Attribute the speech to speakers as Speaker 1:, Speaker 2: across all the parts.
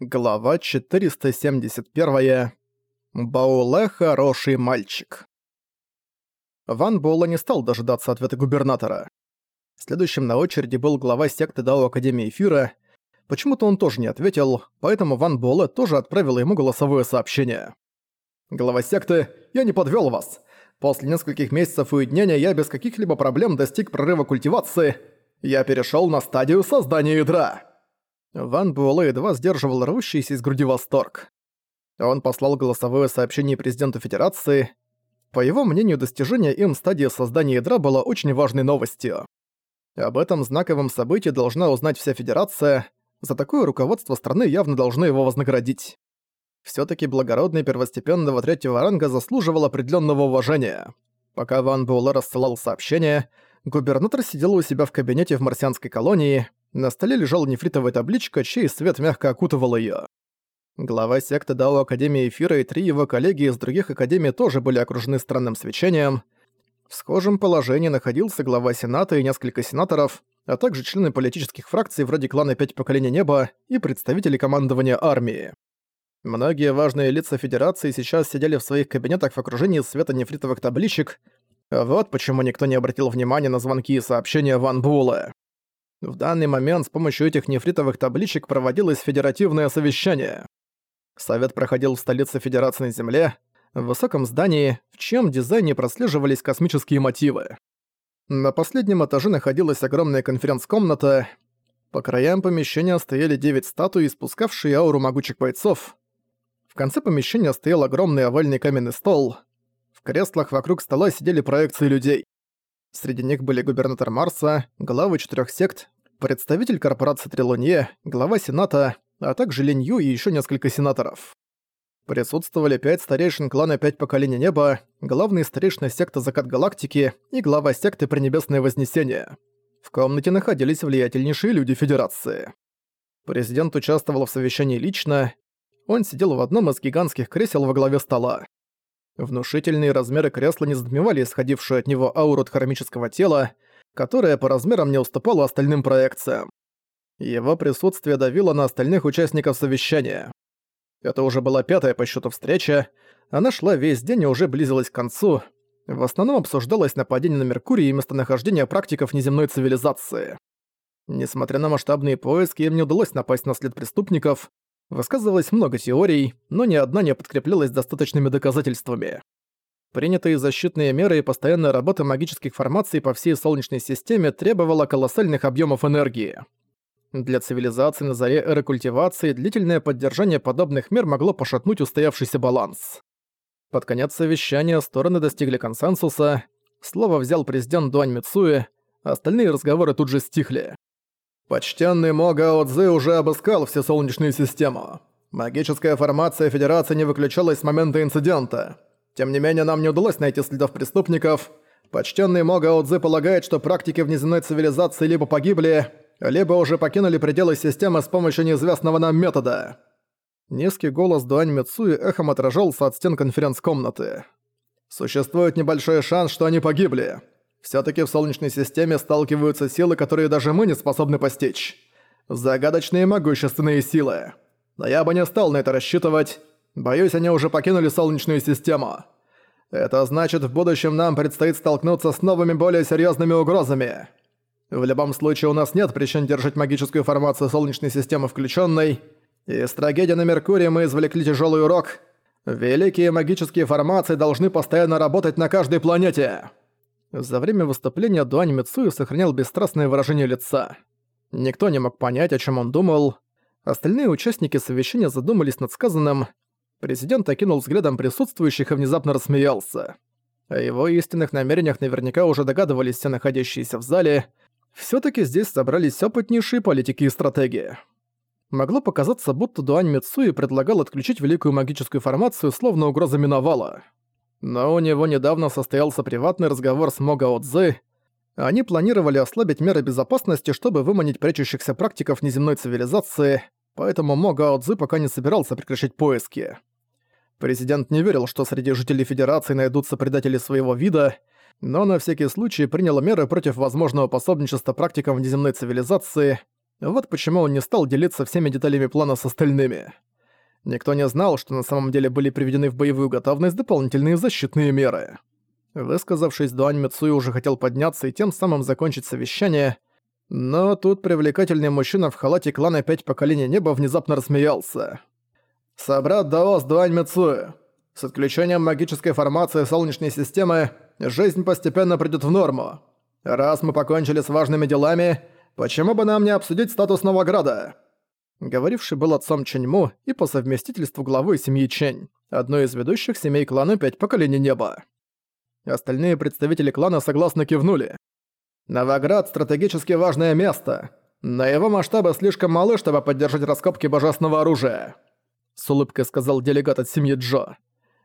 Speaker 1: Глава 471. Бауле хороший мальчик. Ван Буэлэ не стал дожидаться ответа губернатора. Следующим на очереди был глава секты Дао Академии Эфира. Почему-то он тоже не ответил, поэтому Ван Буэлэ тоже отправил ему голосовое сообщение. «Глава секты, я не подвёл вас. После нескольких месяцев уединения я без каких-либо проблем достиг прорыва культивации. Я перешёл на стадию создания ядра». Ван Буэлэ едва сдерживал рвущийся из груди восторг. Он послал голосовое сообщение президенту Федерации. По его мнению, достижение им стадии создания ядра было очень важной новостью. Об этом знаковом событии должна узнать вся Федерация. За такое руководство страны явно должны его вознаградить. Всё-таки благородный первостепенного третьего ранга заслуживал определённого уважения. Пока Ван Буэлэ рассылал сообщение, губернатор сидел у себя в кабинете в марсианской колонии, на столе лежала нефритовая табличка, чей свет мягко окутывал её. Глава секты Дао Академии Эфира и три его коллеги из других академий тоже были окружены странным свечением. В схожем положении находился глава Сената и несколько сенаторов, а также члены политических фракций вроде клана «Пять поколений неба» и представители командования армии. Многие важные лица Федерации сейчас сидели в своих кабинетах в окружении света нефритовых табличек, вот почему никто не обратил внимания на звонки и сообщения Ван Була. В данный момент с помощью этих нефритовых табличек проводилось федеративное совещание. Совет проходил в столице Федерации на Земле, в высоком здании, в чьем дизайне прослеживались космические мотивы. На последнем этаже находилась огромная конференц-комната. По краям помещения стояли девять статуй, испускавшие ауру могучих бойцов. В конце помещения стоял огромный овальный каменный стол. В креслах вокруг стола сидели проекции людей. Среди них были губернатор Марса, главы четырех сект, представитель корпорации Трилунье, глава Сената, а также Линь Ю и еще несколько сенаторов. Присутствовали пять старейшин клана «Пять поколений неба», главный старейшина секты «Закат галактики» и глава секты «Пренебесное вознесение». В комнате находились влиятельнейшие люди Федерации. Президент участвовал в совещании лично. Он сидел в одном из гигантских кресел во главе стола. Внушительные размеры кресла не затмевали исходившую от него ауру хромического тела, которая по размерам не уступала остальным проекциям. Его присутствие давило на остальных участников совещания. Это уже была пятая по счету встреча, она шла весь день и уже близилась к концу. В основном обсуждалось нападение на Меркурий и местонахождение практиков неземной цивилизации. Несмотря на масштабные поиски, им не удалось напасть на след преступников, Высказывалось много теорий, но ни одна не подкреплялась достаточными доказательствами. Принятые защитные меры и постоянная работа магических формаций по всей Солнечной системе требовала колоссальных объемов энергии. Для цивилизации на заре эры культивации длительное поддержание подобных мер могло пошатнуть устоявшийся баланс. Под конец совещания стороны достигли консенсуса, слово взял президент Дуань Мицуэ, остальные разговоры тут же стихли. Почтенный Мога Цзы уже обыскал всю Солнечную систему. Магическая формация Федерации не выключалась с момента инцидента. Тем не менее, нам не удалось найти следов преступников. Почтенный Мога Цзы полагает, что практики внеземной цивилизации либо погибли, либо уже покинули пределы системы с помощью неизвестного нам метода. Низкий голос Дуань Мицуи эхом отражался от стен конференц-комнаты. Существует небольшой шанс, что они погибли. Всё-таки в Солнечной системе сталкиваются силы, которые даже мы не способны постичь. Загадочные могущественные силы. Но я бы не стал на это рассчитывать. Боюсь, они уже покинули Солнечную систему. Это значит, в будущем нам предстоит столкнуться с новыми, более серьёзными угрозами. В любом случае, у нас нет причин держать магическую формацию Солнечной системы включённой. Из трагедии на Меркурии мы извлекли тяжёлый урок. Великие магические формации должны постоянно работать на каждой планете. За время выступления Дуань Мицуи сохранял бесстрастное выражение лица. Никто не мог понять, о чем он думал. Остальные участники совещания задумались над сказанным. Президент окинул взглядом присутствующих и внезапно рассмеялся. О его истинных намерениях наверняка уже догадывались все находящиеся в зале. все таки здесь собрались опытнейшие политики и стратегии. Могло показаться, будто Дуань Мицуи предлагал отключить великую магическую формацию, словно угроза миновала. Но у него недавно состоялся приватный разговор с Могао Цзы. Они планировали ослабить меры безопасности, чтобы выманить прячущихся практиков неземной цивилизации, поэтому Могао Цзы пока не собирался прекращать поиски. Президент не верил, что среди жителей Федерации найдутся предатели своего вида, но на всякий случай принял меры против возможного пособничества практикам внеземной цивилизации. Вот почему он не стал делиться всеми деталями плана с остальными. Никто не знал, что на самом деле были приведены в боевую готовность дополнительные защитные меры. Высказавшись, Дуань Мицуи уже хотел подняться и тем самым закончить совещание, но тут привлекательный мужчина в халате клана «Пять поколений неба» внезапно рассмеялся. «Собрат Даос Дуань Мицуи, с отключением магической формации Солнечной системы жизнь постепенно придет в норму. Раз мы покончили с важными делами, почему бы нам не обсудить статус Новограда?» Говоривший был отцом Ченьму и по совместительству главой семьи Чень, одной из ведущих семей клана Пять Поколений Неба. Остальные представители клана согласно кивнули. Новоград – стратегически важное место. Но его масштабы слишком малы, чтобы поддержать раскопки божественного оружия. С улыбкой сказал делегат от семьи Джо.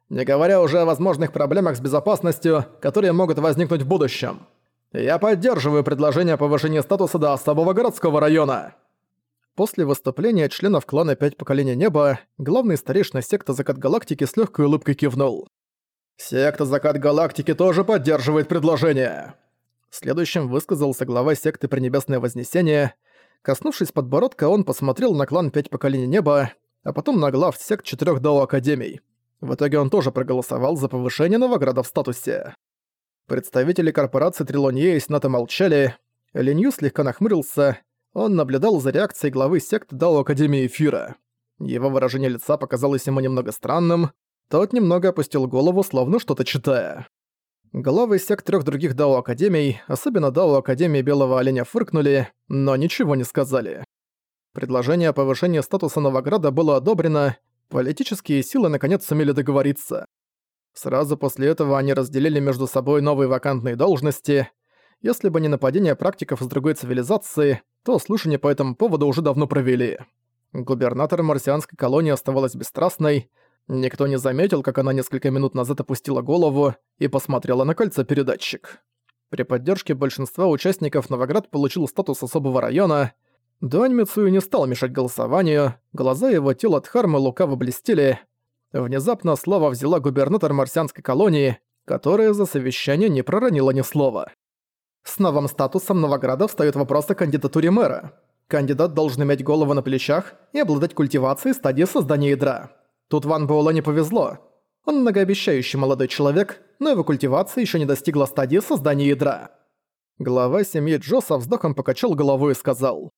Speaker 1: Не говоря уже о возможных проблемах с безопасностью, которые могут возникнуть в будущем. Я поддерживаю предложение о повышении статуса до особого городского района. После выступления членов клана «Пять поколений неба» главный старейшина секты Закат Галактики с легкой улыбкой кивнул. «Секта Закат Галактики тоже поддерживает предложение!» Следующим высказался глава секты Пренебесное Вознесение. Коснувшись подбородка, он посмотрел на клан «Пять поколений неба», а потом на глав сект четырех Дао Академий. В итоге он тоже проголосовал за повышение Новограда в статусе. Представители корпорации Трилонье и Сената молчали. Ленью слегка нахмурился, он наблюдал за реакцией главы секты Дао Академии Эфира. Его выражение лица показалось ему немного странным, тот немного опустил голову, словно что-то читая. Главы сект трех других Дао Академий, особенно Дао Академии Белого Оленя, фыркнули, но ничего не сказали. Предложение о повышении статуса Новограда было одобрено, политические силы наконец сумели договориться. Сразу после этого они разделили между собой новые вакантные должности. Если бы не нападение практиков из другой цивилизации, то слушание по этому поводу уже давно провели. Губернатор марсианской колонии оставалась бесстрастной, никто не заметил, как она несколько минут назад опустила голову и посмотрела на кольцо-передатчик. При поддержке большинства участников Новоград получил статус особого района. Дуань Мицую не стал мешать голосованию, глаза его тела Дхармы лукаво блестели. Внезапно слава взяла губернатор марсианской колонии, которая за совещание не проронила ни слова. С новым статусом Новограда встаёт вопрос о кандидатуре мэра. Кандидат должен иметь голову на плечах и обладать культивацией стадии создания ядра. Тут Ван Буэлла не повезло. Он многообещающий молодой человек, но его культивация ещё не достигла стадии создания ядра. Глава семьи Джо со вздохом покачал головой и сказал.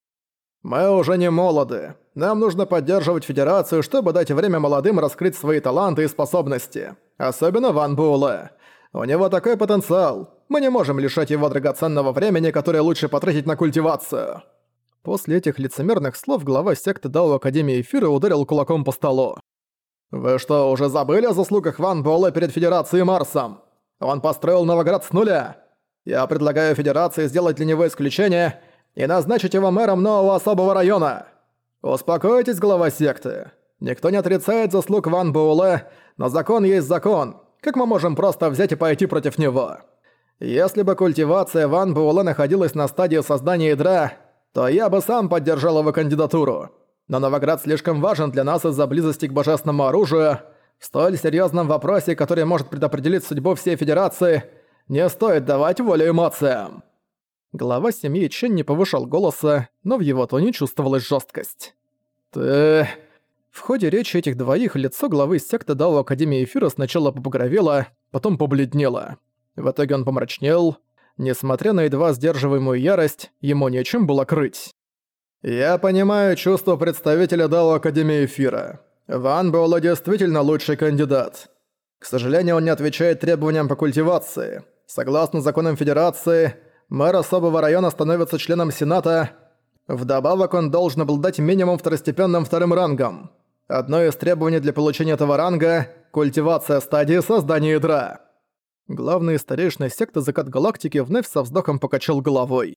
Speaker 1: «Мы уже не молоды. Нам нужно поддерживать Федерацию, чтобы дать время молодым раскрыть свои таланты и способности. Особенно Ван Буэлэ. У него такой потенциал. Мы не можем лишать его драгоценного времени, которое лучше потратить на культивацию». После этих лицемерных слов глава секты Дао Академии Эфира ударил кулаком по столу. «Вы что, уже забыли о заслугах Ван Буэлэ перед Федерацией Марсом? Он построил Новоград с нуля. Я предлагаю Федерации сделать для него исключение и назначить его мэром нового особого района. Успокойтесь, глава секты. Никто не отрицает заслуг Ван Буэлэ, но закон есть закон. Как мы можем просто взять и пойти против него?» Если бы культивация Ван Буэлэ находилась на стадии создания ядра, то я бы сам поддержал его кандидатуру. Но Новоград слишком важен для нас из-за близости к божественному оружию. В столь серьезном вопросе, который может предопределить судьбу всей Федерации, не стоит давать волю эмоциям. Глава семьи Чен не повышал голоса, но в его тоне чувствовалась жесткость. «Ты...» В ходе речи этих двоих лицо главы секты Дао Академии Эфира сначала побагровело, потом побледнело. В итоге он помрачнел. Несмотря на едва сдерживаемую ярость, ему нечем было крыть. «Я понимаю чувство представителя Дао Академии Эфира. Ван Буэлла действительно лучший кандидат. К сожалению, он не отвечает требованиям по культивации. Согласно законам Федерации, мэр особого района становится членом Сената. Вдобавок он должен обладать минимум второстепенным вторым рангом. Одно из требований для получения этого ранга – культивация стадии создания ядра. Главный старейшина секты Закат Галактики вновь со вздохом покачал головой.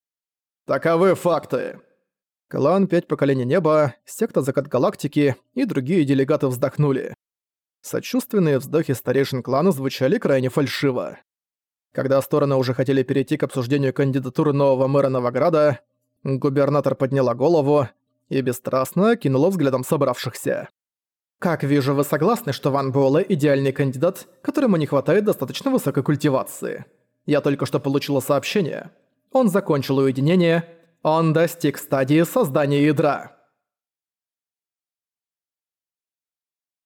Speaker 1: «Таковы факты!» Клан Пять Поколений Неба, секта Закат Галактики и другие делегаты вздохнули. Сочувственные вздохи старейшин клана звучали крайне фальшиво. Когда стороны уже хотели перейти к обсуждению кандидатуры нового мэра Новограда, губернатор подняла голову и бесстрастно кинула взглядом собравшихся. Как вижу, вы согласны, что Ван Буэлэ – идеальный кандидат, которому не хватает достаточно высокой культивации. Я только что получила сообщение. Он закончил уединение Он достиг стадии создания ядра.